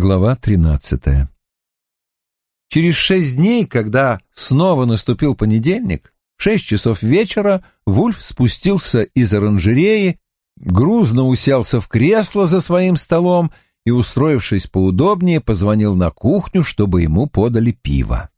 Глава тринадцатая Через шесть дней, когда снова наступил понедельник, в шесть часов вечера Вульф спустился из оранжереи, грузно уселся в кресло за своим столом и, устроившись поудобнее, позвонил на кухню, чтобы ему подали пиво.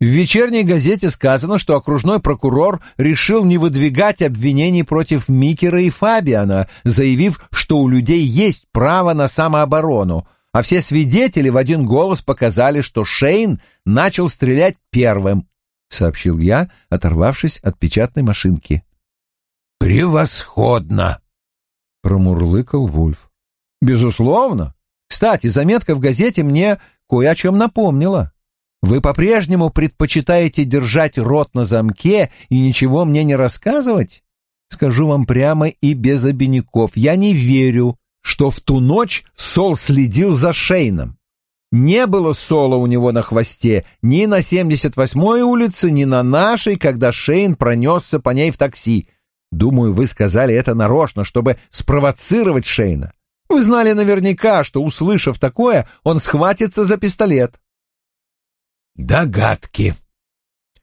В вечерней газете сказано, что окружной прокурор решил не выдвигать обвинений против Микера и Фабиана, заявив, что у людей есть право на самооборону, а все свидетели в один голос показали, что Шейн начал стрелять первым, — сообщил я, оторвавшись от печатной машинки. «Превосходно!» — промурлыкал Вульф. «Безусловно. Кстати, заметка в газете мне кое о чем напомнила. Вы по-прежнему предпочитаете держать рот на замке и ничего мне не рассказывать? Скажу вам прямо и без обиняков, я не верю, что в ту ночь Сол следил за Шейном. Не было Сола у него на хвосте ни на 78-й улице, ни на нашей, когда Шейн пронесся по ней в такси. Думаю, вы сказали это нарочно, чтобы спровоцировать Шейна. Вы знали наверняка, что, услышав такое, он схватится за пистолет. Догадки.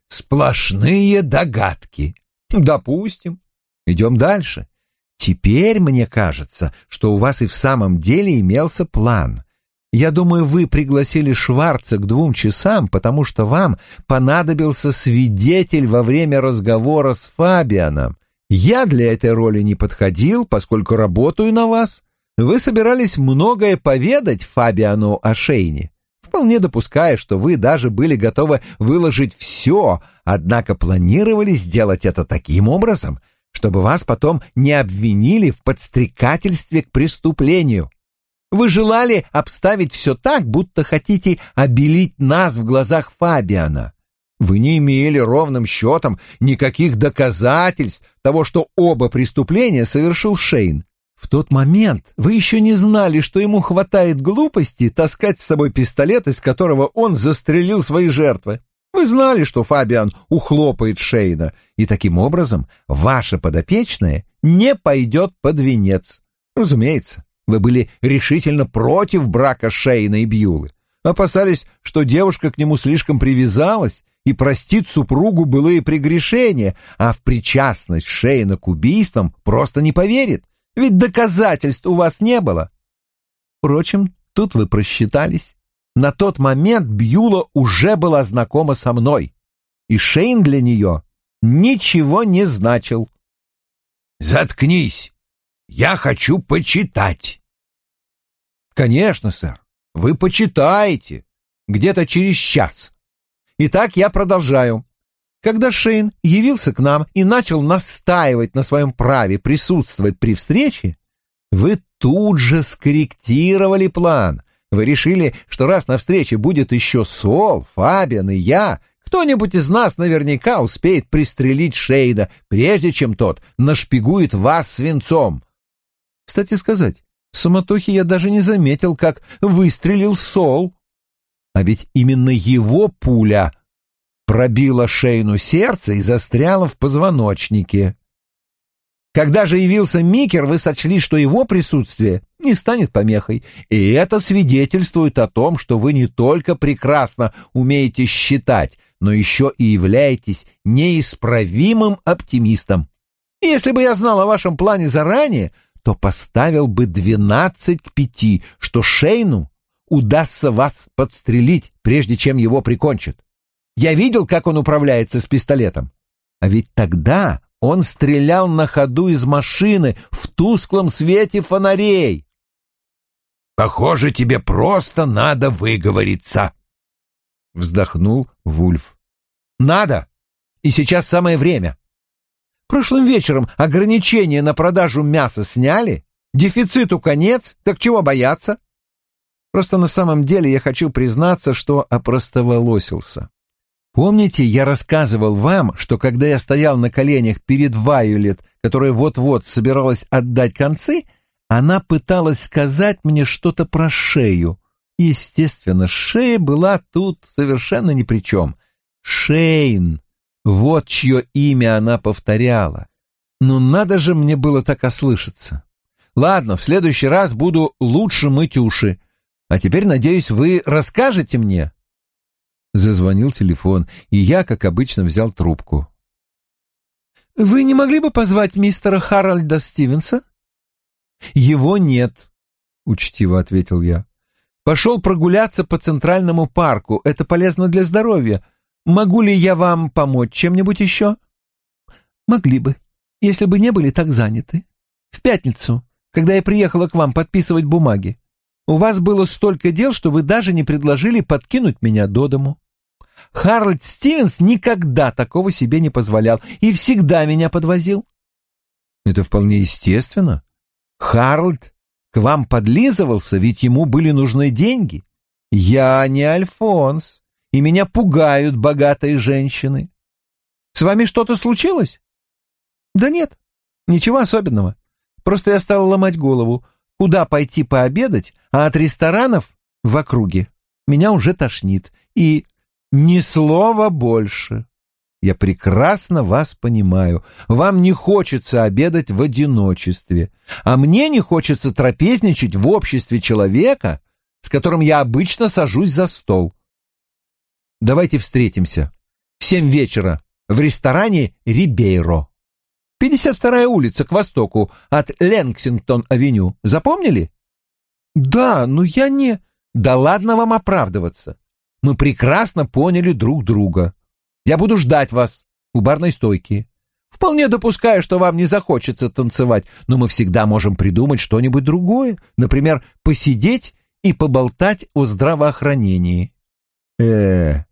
Сплошные догадки. Допустим. Идем дальше. Теперь мне кажется, что у вас и в самом деле имелся план. Я думаю, вы пригласили Шварца к двум часам, потому что вам понадобился свидетель во время разговора с Фабианом. Я для этой роли не подходил, поскольку работаю на вас. Вы собирались многое поведать Фабиану о Шейне вполне допуская, что вы даже были готовы выложить все, однако планировали сделать это таким образом, чтобы вас потом не обвинили в подстрекательстве к преступлению. Вы желали обставить все так, будто хотите обелить нас в глазах Фабиана. Вы не имели ровным счетом никаких доказательств того, что оба преступления совершил Шейн. В тот момент вы еще не знали, что ему хватает глупости таскать с собой пистолет, из которого он застрелил свои жертвы. Вы знали, что Фабиан ухлопает Шейна, и таким образом ваша подопечная не пойдет под венец. Разумеется, вы были решительно против брака Шейна и Бьюлы. Опасались, что девушка к нему слишком привязалась и простит супругу былые прегрешения, а в причастность Шейна к убийствам просто не поверит ведь доказательств у вас не было. Впрочем, тут вы просчитались. На тот момент Бьюла уже была знакома со мной, и Шейн для нее ничего не значил. «Заткнись! Я хочу почитать!» «Конечно, сэр, вы почитаете. Где-то через час. Итак, я продолжаю. Когда Шейн явился к нам и начал настаивать на своем праве присутствовать при встрече, вы тут же скорректировали план. Вы решили, что раз на встрече будет еще Сол, Фабиан и я, кто-нибудь из нас наверняка успеет пристрелить Шейда, прежде чем тот нашпигует вас свинцом. Кстати сказать, в суматохе я даже не заметил, как выстрелил Сол. А ведь именно его пуля пробила шейну сердце и застряла в позвоночнике. Когда же явился Микер, вы сочли, что его присутствие не станет помехой, и это свидетельствует о том, что вы не только прекрасно умеете считать, но еще и являетесь неисправимым оптимистом. Если бы я знал о вашем плане заранее, то поставил бы двенадцать к пяти, что Шейну удастся вас подстрелить, прежде чем его прикончат. Я видел, как он управляется с пистолетом. А ведь тогда он стрелял на ходу из машины в тусклом свете фонарей. «Похоже, тебе просто надо выговориться», — вздохнул Вульф. «Надо. И сейчас самое время. Прошлым вечером ограничения на продажу мяса сняли. Дефициту конец, так чего бояться? Просто на самом деле я хочу признаться, что опростоволосился. Помните, я рассказывал вам, что когда я стоял на коленях перед Вайолет, которая вот-вот собиралась отдать концы, она пыталась сказать мне что-то про шею. Естественно, шея была тут совершенно ни при чем. Шейн. Вот чье имя она повторяла. Ну надо же мне было так ослышаться. Ладно, в следующий раз буду лучше мыть уши. А теперь, надеюсь, вы расскажете мне?» Зазвонил телефон, и я, как обычно, взял трубку. «Вы не могли бы позвать мистера Харальда Стивенса?» «Его нет», — учтиво ответил я. «Пошел прогуляться по Центральному парку. Это полезно для здоровья. Могу ли я вам помочь чем-нибудь еще?» «Могли бы, если бы не были так заняты. В пятницу, когда я приехала к вам подписывать бумаги. У вас было столько дел, что вы даже не предложили подкинуть меня до дому. Харальд Стивенс никогда такого себе не позволял и всегда меня подвозил. Это вполне естественно. Харальд к вам подлизывался, ведь ему были нужны деньги. Я не Альфонс, и меня пугают богатые женщины. С вами что-то случилось? Да нет, ничего особенного. Просто я стал ломать голову, куда пойти пообедать, а от ресторанов в округе меня уже тошнит. И ни слова больше. Я прекрасно вас понимаю. Вам не хочется обедать в одиночестве, а мне не хочется трапезничать в обществе человека, с которым я обычно сажусь за стол. Давайте встретимся в семь вечера в ресторане «Рибейро». 52-я улица к востоку от Ленксингтон-авеню. Запомнили? Да, но я не... Да ладно вам оправдываться. Мы прекрасно поняли друг друга. Я буду ждать вас у барной стойки. Вполне допускаю, что вам не захочется танцевать, но мы всегда можем придумать что-нибудь другое. Например, посидеть и поболтать о здравоохранении. Э, -э.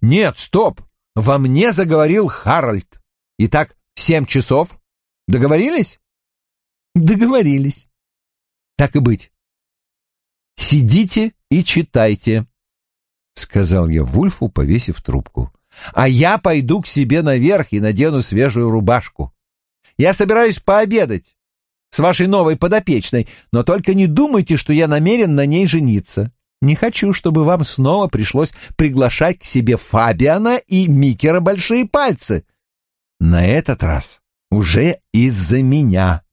Нет, стоп. Во мне заговорил Харальд. Итак, в семь часов. Договорились? Договорились. Так и быть. Сидите и читайте. — сказал я Вульфу, повесив трубку. «А я пойду к себе наверх и надену свежую рубашку. Я собираюсь пообедать с вашей новой подопечной, но только не думайте, что я намерен на ней жениться. Не хочу, чтобы вам снова пришлось приглашать к себе Фабиана и Микера большие пальцы. На этот раз уже из-за меня».